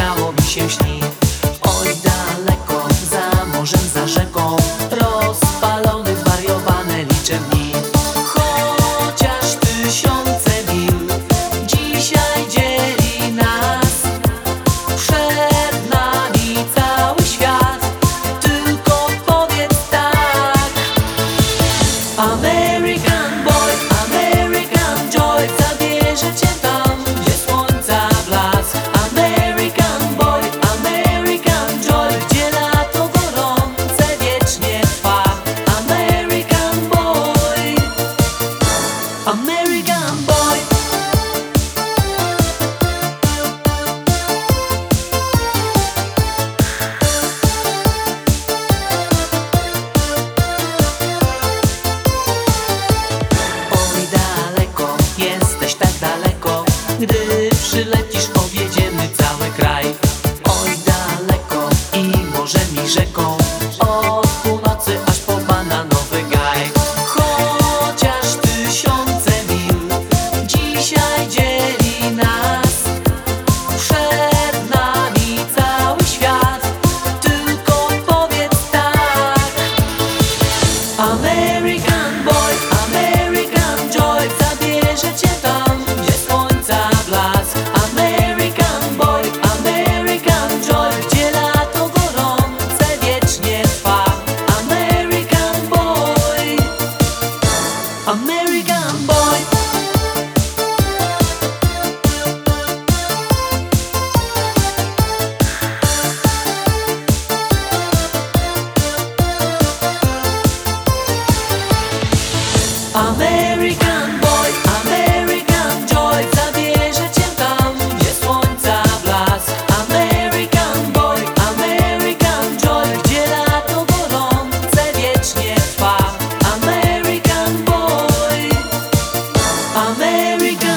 chciało mi się śnić. Amazing. yeah. America.